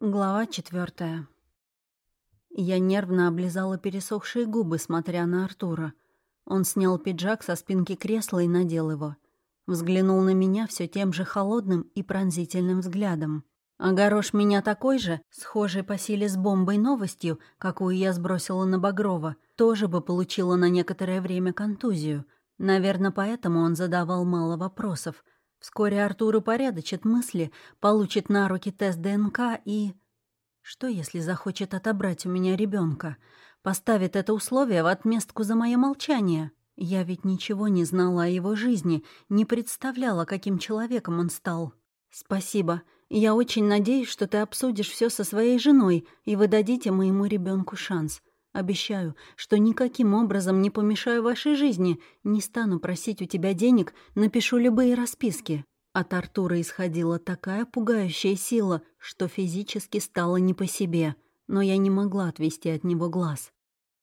Глава четвертая. Я нервно облизала пересохшие губы, смотря на Артура. Он снял пиджак со спинки кресла и надел его. Взглянул на меня все тем же холодным и пронзительным взглядом. Огорош меня такой же, схожей по силе с бомбой новостью, какую я сбросила на Багрова, тоже бы получила на некоторое время контузию. Наверное, поэтому он задавал мало вопросов. Вскоре Артур упорядочит мысли, получит на руки тест ДНК и... Что, если захочет отобрать у меня ребенка? Поставит это условие в отместку за мое молчание? Я ведь ничего не знала о его жизни, не представляла, каким человеком он стал. Спасибо. Я очень надеюсь, что ты обсудишь все со своей женой, и вы дадите моему ребенку шанс. Обещаю, что никаким образом не помешаю вашей жизни, не стану просить у тебя денег, напишу любые расписки». От Артура исходила такая пугающая сила, что физически стало не по себе, но я не могла отвести от него глаз.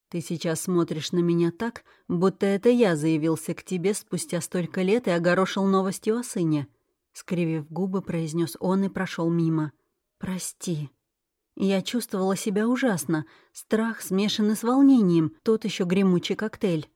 «Ты сейчас смотришь на меня так, будто это я заявился к тебе спустя столько лет и огорошил новостью о сыне», скривив губы, произнес он и прошел мимо. «Прости». Я чувствовала себя ужасно. Страх, смешанный с волнением, тот еще гремучий коктейль.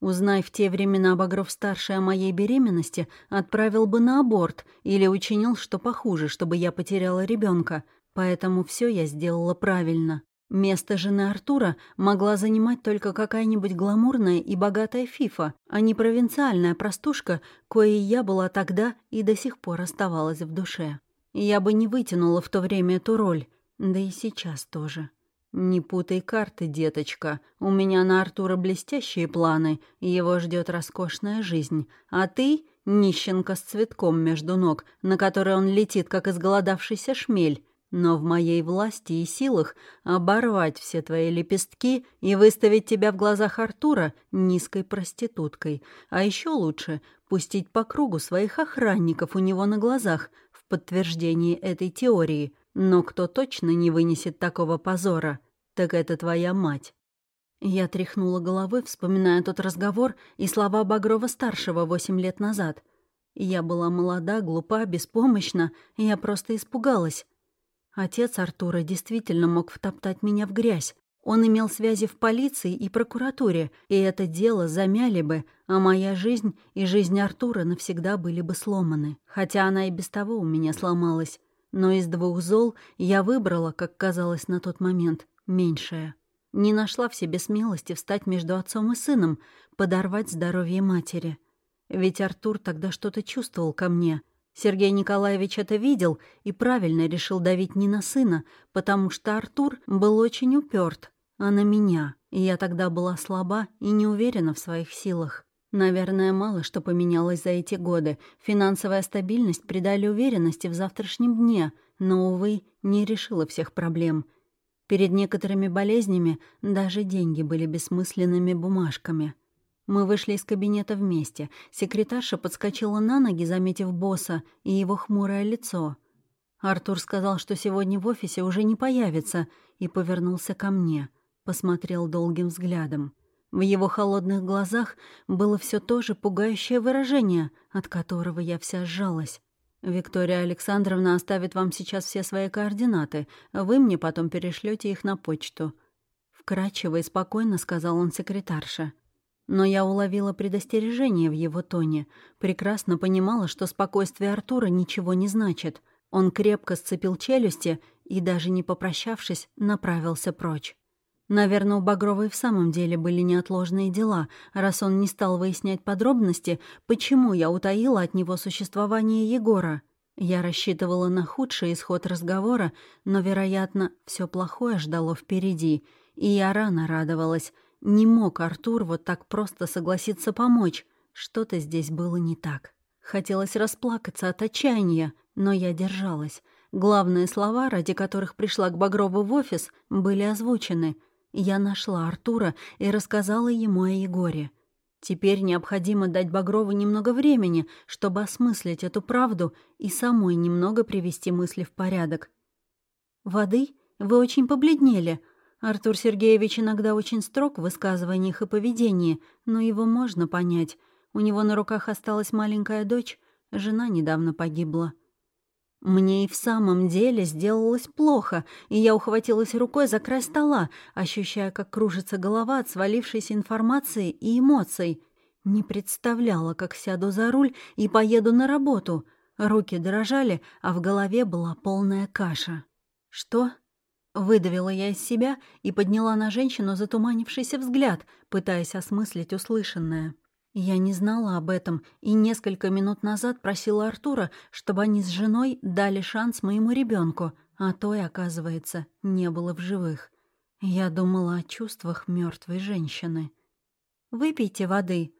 Узнай в те времена Багров-старший о моей беременности, отправил бы на аборт или учинил что похуже, чтобы я потеряла ребенка. Поэтому все я сделала правильно. Место жены Артура могла занимать только какая-нибудь гламурная и богатая фифа, а не провинциальная простушка, коей я была тогда и до сих пор оставалась в душе. Я бы не вытянула в то время эту роль, да и сейчас тоже. «Не путай карты, деточка. У меня на Артура блестящие планы, его ждет роскошная жизнь. А ты — нищенка с цветком между ног, на который он летит, как изголодавшийся шмель. Но в моей власти и силах оборвать все твои лепестки и выставить тебя в глазах Артура низкой проституткой. А еще лучше пустить по кругу своих охранников у него на глазах в подтверждении этой теории. Но кто точно не вынесет такого позора, так это твоя мать. Я тряхнула головой, вспоминая тот разговор и слова Багрова-старшего восемь лет назад. Я была молода, глупа, беспомощна, я просто испугалась. Отец Артура действительно мог втоптать меня в грязь. Он имел связи в полиции и прокуратуре, и это дело замяли бы, а моя жизнь и жизнь Артура навсегда были бы сломаны. Хотя она и без того у меня сломалась. Но из двух зол я выбрала, как казалось на тот момент, меньшее. Не нашла в себе смелости встать между отцом и сыном, подорвать здоровье матери. Ведь Артур тогда что-то чувствовал ко мне — Сергей Николаевич это видел и правильно решил давить не на сына, потому что Артур был очень уперт, а на меня, и я тогда была слаба и не уверена в своих силах. Наверное, мало что поменялось за эти годы. Финансовая стабильность придали уверенности в завтрашнем дне, но, увы, не решила всех проблем. Перед некоторыми болезнями даже деньги были бессмысленными бумажками. Мы вышли из кабинета вместе. Секретарша подскочила на ноги, заметив босса и его хмурое лицо. Артур сказал, что сегодня в офисе уже не появится, и повернулся ко мне. Посмотрел долгим взглядом. В его холодных глазах было все то же пугающее выражение, от которого я вся сжалась. «Виктория Александровна оставит вам сейчас все свои координаты. Вы мне потом перешлете их на почту». Вкрадчиво и спокойно сказал он секретарше. Но я уловила предостережение в его тоне, прекрасно понимала, что спокойствие Артура ничего не значит. Он крепко сцепил челюсти и, даже не попрощавшись, направился прочь. Наверное, у Багровой в самом деле были неотложные дела, раз он не стал выяснять подробности, почему я утаила от него существование Егора. Я рассчитывала на худший исход разговора, но, вероятно, все плохое ждало впереди, и я рано радовалась — не мог Артур вот так просто согласиться помочь. Что-то здесь было не так. Хотелось расплакаться от отчаяния, но я держалась. Главные слова, ради которых пришла к Багрову в офис, были озвучены. Я нашла Артура и рассказала ему о Егоре. Теперь необходимо дать Багрову немного времени, чтобы осмыслить эту правду и самой немного привести мысли в порядок. «Воды? Вы очень побледнели», Артур Сергеевич иногда очень строг в высказываниях и поведении, но его можно понять. У него на руках осталась маленькая дочь, жена недавно погибла. Мне и в самом деле сделалось плохо, и я ухватилась рукой за край стола, ощущая, как кружится голова от свалившейся информации и эмоций. Не представляла, как сяду за руль и поеду на работу. Руки дрожали, а в голове была полная каша. «Что?» Выдавила я из себя и подняла на женщину затуманившийся взгляд, пытаясь осмыслить услышанное. Я не знала об этом и несколько минут назад просила Артура, чтобы они с женой дали шанс моему ребенку, а той, оказывается, не было в живых. Я думала о чувствах мертвой женщины. «Выпейте воды».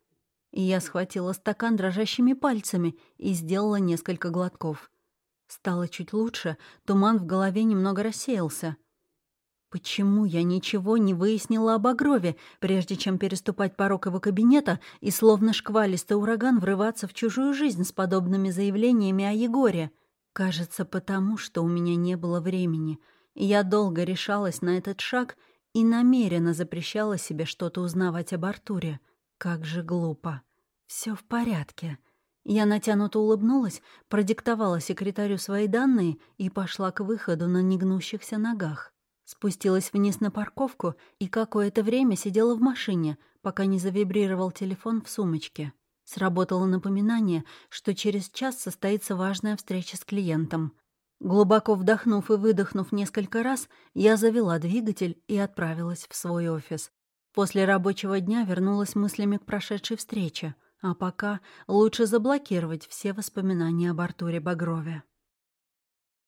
я схватила стакан дрожащими пальцами и сделала несколько глотков. Стало чуть лучше, туман в голове немного рассеялся. Почему я ничего не выяснила об Агрове, прежде чем переступать порог его кабинета и словно шквалистый ураган врываться в чужую жизнь с подобными заявлениями о Егоре? Кажется, потому что у меня не было времени. Я долго решалась на этот шаг и намеренно запрещала себе что-то узнавать об Артуре. Как же глупо. Все в порядке. Я натянуто улыбнулась, продиктовала секретарю свои данные и пошла к выходу на негнущихся ногах. Спустилась вниз на парковку и какое-то время сидела в машине, пока не завибрировал телефон в сумочке. Сработало напоминание, что через час состоится важная встреча с клиентом. Глубоко вдохнув и выдохнув несколько раз, я завела двигатель и отправилась в свой офис. После рабочего дня вернулась мыслями к прошедшей встрече — а пока лучше заблокировать все воспоминания об Артуре Багрове.